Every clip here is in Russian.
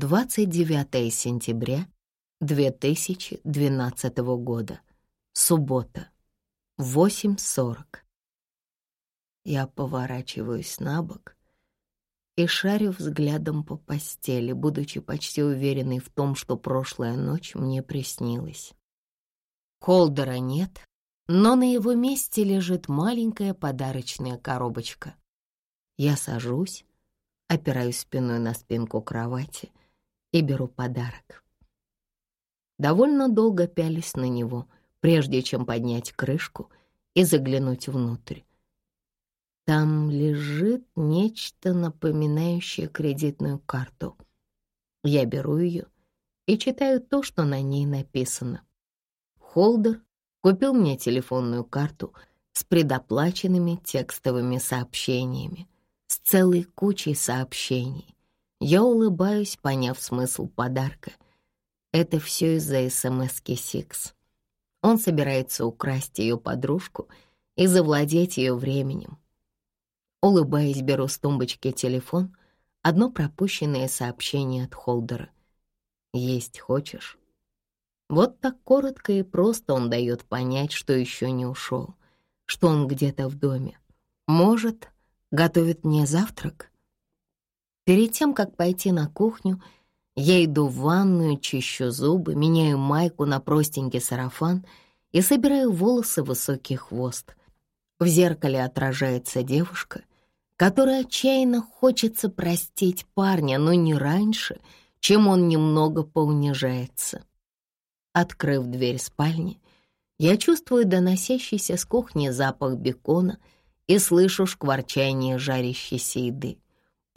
29 сентября 2012 года. Суббота. 8.40. Я поворачиваюсь на бок и шарю взглядом по постели, будучи почти уверенной в том, что прошлая ночь мне приснилась. Холдера нет, но на его месте лежит маленькая подарочная коробочка. Я сажусь, опираюсь спиной на спинку кровати и беру подарок. Довольно долго пялись на него, прежде чем поднять крышку и заглянуть внутрь. Там лежит нечто напоминающее кредитную карту. Я беру ее и читаю то, что на ней написано. Холдер купил мне телефонную карту с предоплаченными текстовыми сообщениями, с целой кучей сообщений. Я улыбаюсь, поняв смысл подарка. Это все из-за СМСки Сикс. Он собирается украсть ее подружку и завладеть ее временем. Улыбаясь, беру с тумбочки телефон, одно пропущенное сообщение от Холдера. «Есть хочешь?» Вот так коротко и просто он дает понять, что еще не ушел, что он где-то в доме. Может, готовит мне завтрак? Перед тем, как пойти на кухню, я иду в ванную, чищу зубы, меняю майку на простенький сарафан и собираю волосы в высокий хвост. В зеркале отражается девушка, которой отчаянно хочется простить парня, но не раньше, чем он немного поунижается. Открыв дверь спальни, я чувствую доносящийся с кухни запах бекона и слышу шкварчание жарящейся еды.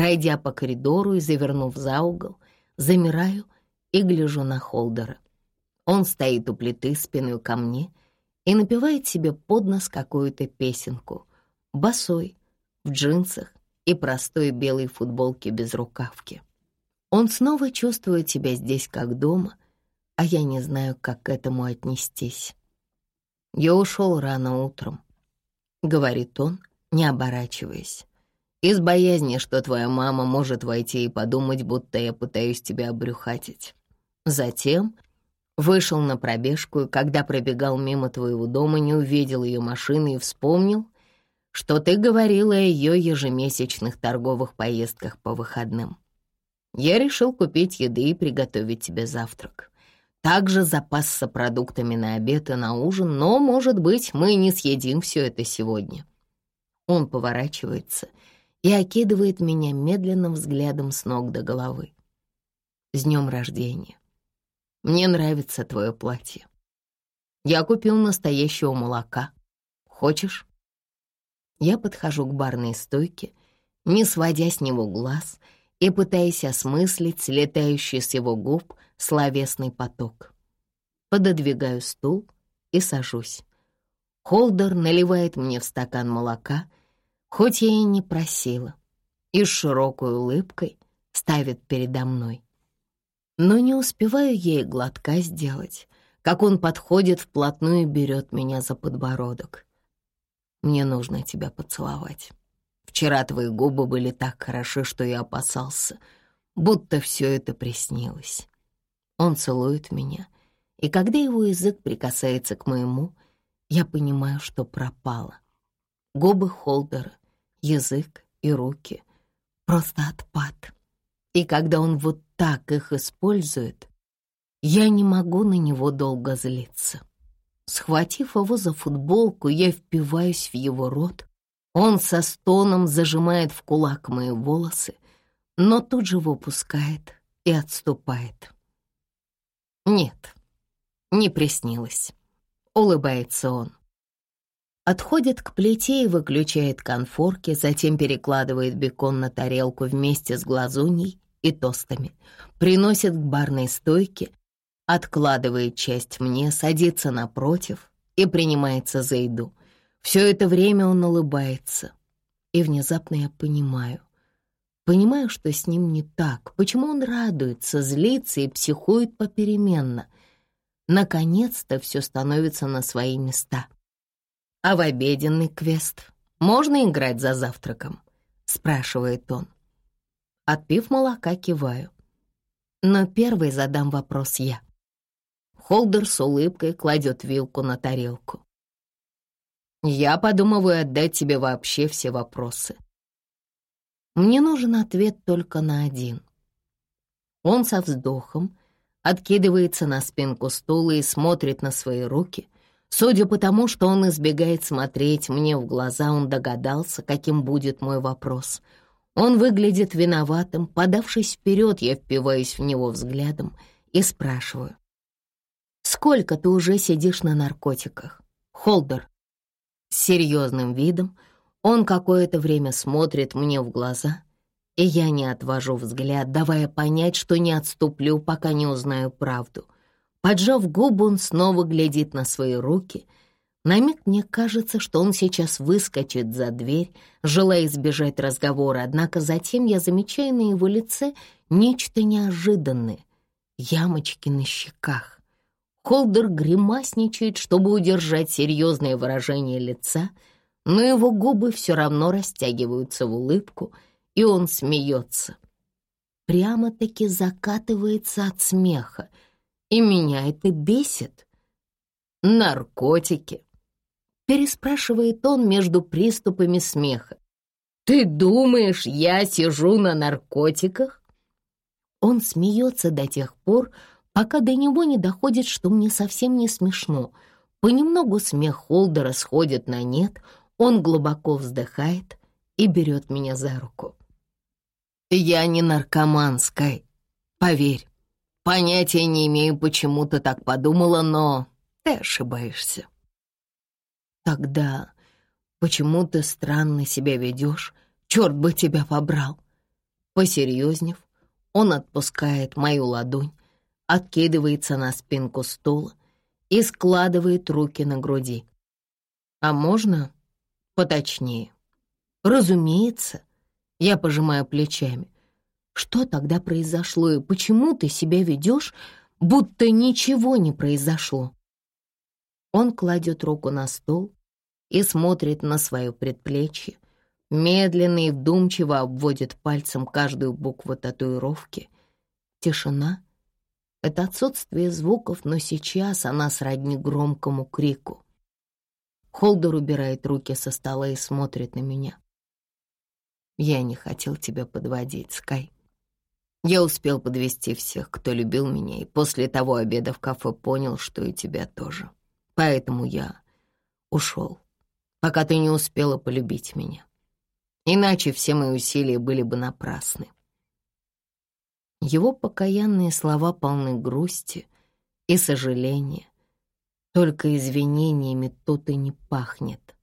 Пройдя по коридору и завернув за угол, замираю и гляжу на Холдера. Он стоит у плиты спиной ко мне и напевает себе под нос какую-то песенку. Босой, в джинсах и простой белой футболке без рукавки. Он снова чувствует себя здесь как дома, а я не знаю, как к этому отнестись. «Я ушел рано утром», — говорит он, не оборачиваясь. «Из боязни, что твоя мама может войти и подумать, будто я пытаюсь тебя обрюхатить. Затем вышел на пробежку, и когда пробегал мимо твоего дома, не увидел ее машины и вспомнил, что ты говорила о ее ежемесячных торговых поездках по выходным. Я решил купить еды и приготовить тебе завтрак. Также запасся продуктами на обед и на ужин, но, может быть, мы не съедим все это сегодня. Он поворачивается и окидывает меня медленным взглядом с ног до головы. С днем рождения. Мне нравится твое платье. Я купил настоящего молока. Хочешь? Я подхожу к барной стойке, не сводя с него глаз и пытаясь осмыслить слетающий с его губ словесный поток. Пододвигаю стул и сажусь. Холдер наливает мне в стакан молока, хоть я и не просила, и с широкой улыбкой ставит передо мной. Но не успеваю ей глотка сделать, как он подходит вплотную и берет меня за подбородок. Мне нужно тебя поцеловать. Вчера твои губы были так хороши, что я опасался, будто все это приснилось. Он целует меня, и когда его язык прикасается к моему, я понимаю, что пропало. Губы Холдера, язык и руки — просто отпад. И когда он вот так их использует, я не могу на него долго злиться. Схватив его за футболку, я впиваюсь в его рот. Он со стоном зажимает в кулак мои волосы, но тут же выпускает и отступает. «Нет, не приснилось», — улыбается он. Отходит к плите и выключает конфорки, затем перекладывает бекон на тарелку вместе с глазуньей и тостами, приносит к барной стойке откладывает часть мне, садится напротив и принимается за еду. Все это время он улыбается. И внезапно я понимаю. Понимаю, что с ним не так. Почему он радуется, злится и психует попеременно. Наконец-то все становится на свои места. «А в обеденный квест можно играть за завтраком?» — спрашивает он. Отпив молока, киваю. Но первый задам вопрос я. Холдер с улыбкой кладет вилку на тарелку. Я подумываю отдать тебе вообще все вопросы. Мне нужен ответ только на один. Он со вздохом откидывается на спинку стула и смотрит на свои руки. Судя по тому, что он избегает смотреть мне в глаза, он догадался, каким будет мой вопрос. Он выглядит виноватым. Подавшись вперед, я впиваюсь в него взглядом и спрашиваю. «Сколько ты уже сидишь на наркотиках, Холдер?» С серьезным видом он какое-то время смотрит мне в глаза — и я не отвожу взгляд, давая понять, что не отступлю, пока не узнаю правду. Поджав губы, он снова глядит на свои руки. На миг мне кажется, что он сейчас выскочит за дверь, желая избежать разговора, однако затем я замечаю на его лице нечто неожиданное — ямочки на щеках. Холдер гримасничает, чтобы удержать серьезное выражение лица, но его губы все равно растягиваются в улыбку — и он смеется. Прямо-таки закатывается от смеха, и меня это бесит. «Наркотики?» — переспрашивает он между приступами смеха. «Ты думаешь, я сижу на наркотиках?» Он смеется до тех пор, пока до него не доходит, что мне совсем не смешно. Понемногу смех Холдера сходит на нет, он глубоко вздыхает и берет меня за руку. «Я не наркоман, Скай. Поверь, понятия не имею, почему ты так подумала, но ты ошибаешься». «Тогда почему ты странно себя ведешь? Черт бы тебя побрал!» Посерьезнев, он отпускает мою ладонь, откидывается на спинку стула и складывает руки на груди. «А можно поточнее?» «Разумеется», я пожимаю плечами. Что тогда произошло и почему ты себя ведешь, будто ничего не произошло? Он кладет руку на стол и смотрит на свое предплечье, медленно и вдумчиво обводит пальцем каждую букву татуировки. Тишина — это отсутствие звуков, но сейчас она сродни громкому крику. Холдер убирает руки со стола и смотрит на меня. Я не хотел тебя подводить, Скай. Я успел подвести всех, кто любил меня, и после того обеда в кафе понял, что и тебя тоже. Поэтому я ушел, пока ты не успела полюбить меня. Иначе все мои усилия были бы напрасны. Его покаянные слова полны грусти и сожаления. Только извинениями тут и не пахнет.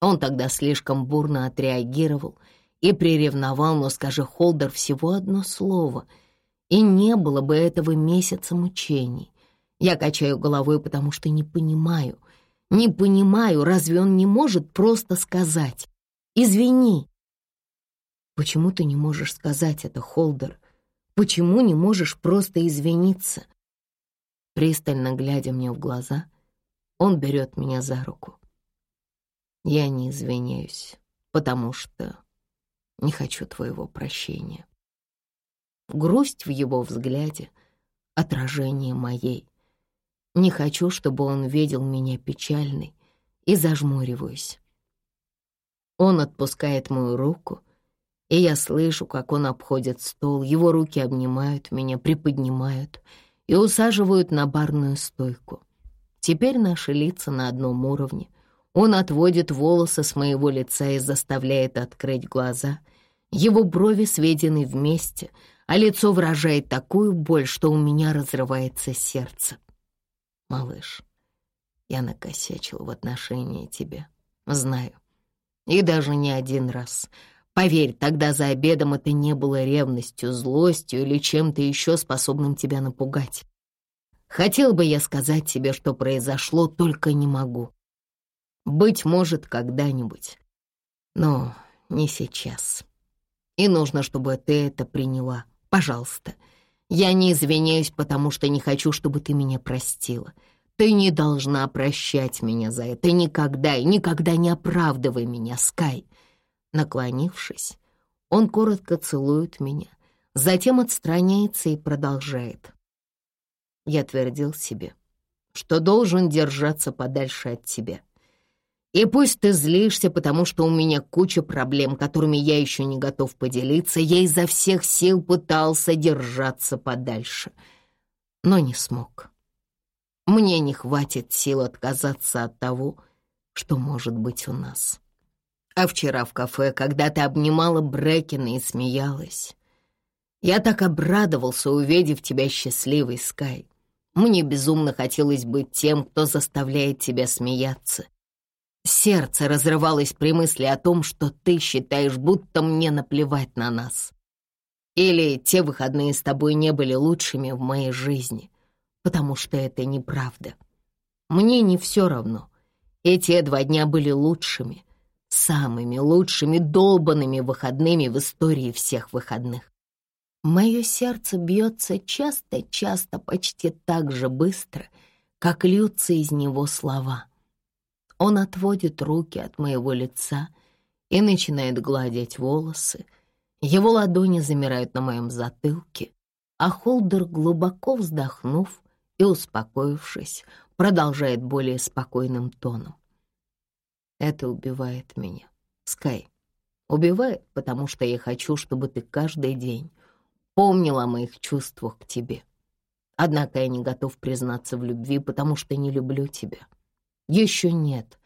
Он тогда слишком бурно отреагировал — и приревновал, но скажи Холдер всего одно слово, и не было бы этого месяца мучений. Я качаю головой, потому что не понимаю, не понимаю, разве он не может просто сказать «Извини». Почему ты не можешь сказать это, Холдер? Почему не можешь просто извиниться? Пристально глядя мне в глаза, он берет меня за руку. Я не извиняюсь, потому что не хочу твоего прощения. Грусть в его взгляде — отражение моей. Не хочу, чтобы он видел меня печальной, и зажмуриваюсь. Он отпускает мою руку, и я слышу, как он обходит стол, его руки обнимают меня, приподнимают и усаживают на барную стойку. Теперь наши лица на одном уровне, он отводит волосы с моего лица и заставляет открыть глаза. Его брови сведены вместе, а лицо выражает такую боль, что у меня разрывается сердце. Малыш, я накосячил в отношении тебя. Знаю. И даже не один раз. Поверь, тогда за обедом это не было ревностью, злостью или чем-то еще способным тебя напугать. Хотел бы я сказать тебе, что произошло, только не могу. Быть может, когда-нибудь. Но не сейчас. И нужно, чтобы ты это приняла. Пожалуйста. Я не извиняюсь, потому что не хочу, чтобы ты меня простила. Ты не должна прощать меня за это. Никогда и никогда не оправдывай меня, Скай. Наклонившись, он коротко целует меня, Затем отстраняется и продолжает. Я твердил себе, что должен держаться подальше от тебя. И пусть ты злишься, потому что у меня куча проблем, которыми я еще не готов поделиться, я изо всех сил пытался держаться подальше, но не смог. Мне не хватит сил отказаться от того, что может быть у нас. А вчера в кафе, когда ты обнимала Брекина и смеялась, я так обрадовался, увидев тебя счастливой, Скай. Мне безумно хотелось быть тем, кто заставляет тебя смеяться. Сердце разрывалось при мысли о том, что ты считаешь, будто мне наплевать на нас. Или те выходные с тобой не были лучшими в моей жизни, потому что это неправда. Мне не все равно. Эти два дня были лучшими, самыми лучшими долбанными выходными в истории всех выходных. Мое сердце бьется часто-часто, почти так же быстро, как льются из него слова. Он отводит руки от моего лица и начинает гладить волосы. Его ладони замирают на моем затылке, а Холдер, глубоко вздохнув и успокоившись, продолжает более спокойным тоном. Это убивает меня. Скай, убивает, потому что я хочу, чтобы ты каждый день помнил о моих чувствах к тебе. Однако я не готов признаться в любви, потому что не люблю тебя. Еще нет.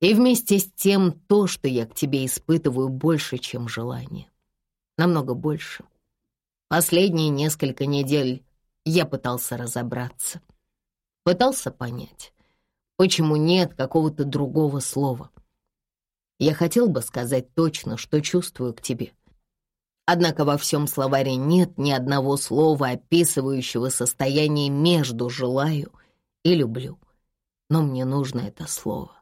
И вместе с тем то, что я к тебе испытываю, больше, чем желание. Намного больше. Последние несколько недель я пытался разобраться. Пытался понять, почему нет какого-то другого слова. Я хотел бы сказать точно, что чувствую к тебе — Однако во всем словаре нет ни одного слова, описывающего состояние между «желаю» и «люблю». Но мне нужно это слово.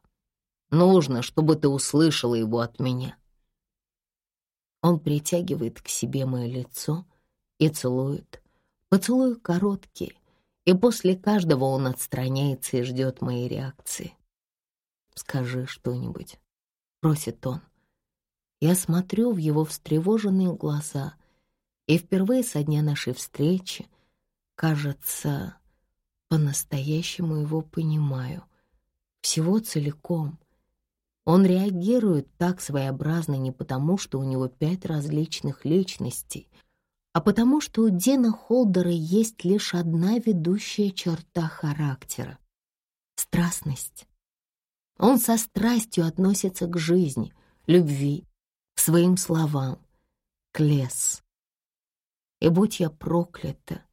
Нужно, чтобы ты услышала его от меня. Он притягивает к себе мое лицо и целует. Поцелуй короткий, и после каждого он отстраняется и ждет моей реакции. «Скажи что-нибудь», — просит он. Я смотрю в его встревоженные глаза, и впервые со дня нашей встречи, кажется, по-настоящему его понимаю. Всего целиком. Он реагирует так своеобразно не потому, что у него пять различных личностей, а потому что у Дина Холдера есть лишь одна ведущая черта характера — страстность. Он со страстью относится к жизни, любви, к своим словам, к лес. И будь я проклята,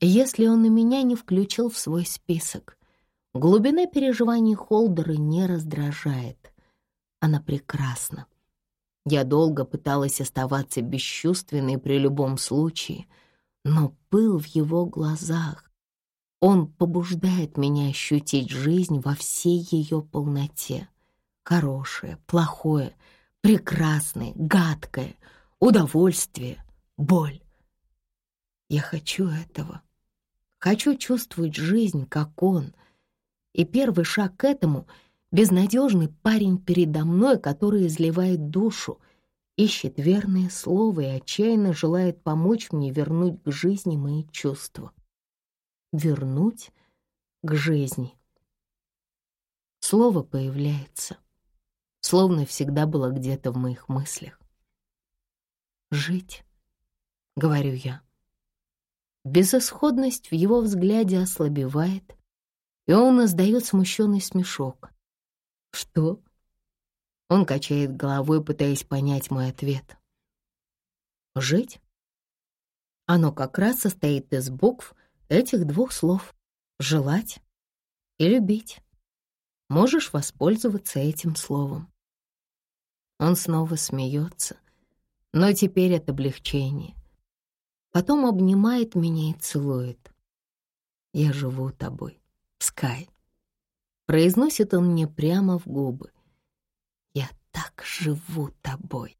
если он и меня не включил в свой список. Глубина переживаний Холдера не раздражает. Она прекрасна. Я долго пыталась оставаться бесчувственной при любом случае, но пыл в его глазах. Он побуждает меня ощутить жизнь во всей ее полноте. Хорошее, плохое — прекрасное, гадкое, удовольствие, боль. Я хочу этого. Хочу чувствовать жизнь, как он. И первый шаг к этому — безнадежный парень передо мной, который изливает душу, ищет верное слово и отчаянно желает помочь мне вернуть к жизни мои чувства. Вернуть к жизни. Слово появляется словно всегда была где-то в моих мыслях. «Жить», — говорю я. Безысходность в его взгляде ослабевает, и он издает смущенный смешок. «Что?» Он качает головой, пытаясь понять мой ответ. «Жить?» Оно как раз состоит из букв этих двух слов «желать» и «любить». Можешь воспользоваться этим словом. Он снова смеется, но теперь от облегчения. Потом обнимает меня и целует. «Я живу тобой, Скай», — произносит он мне прямо в губы. «Я так живу тобой».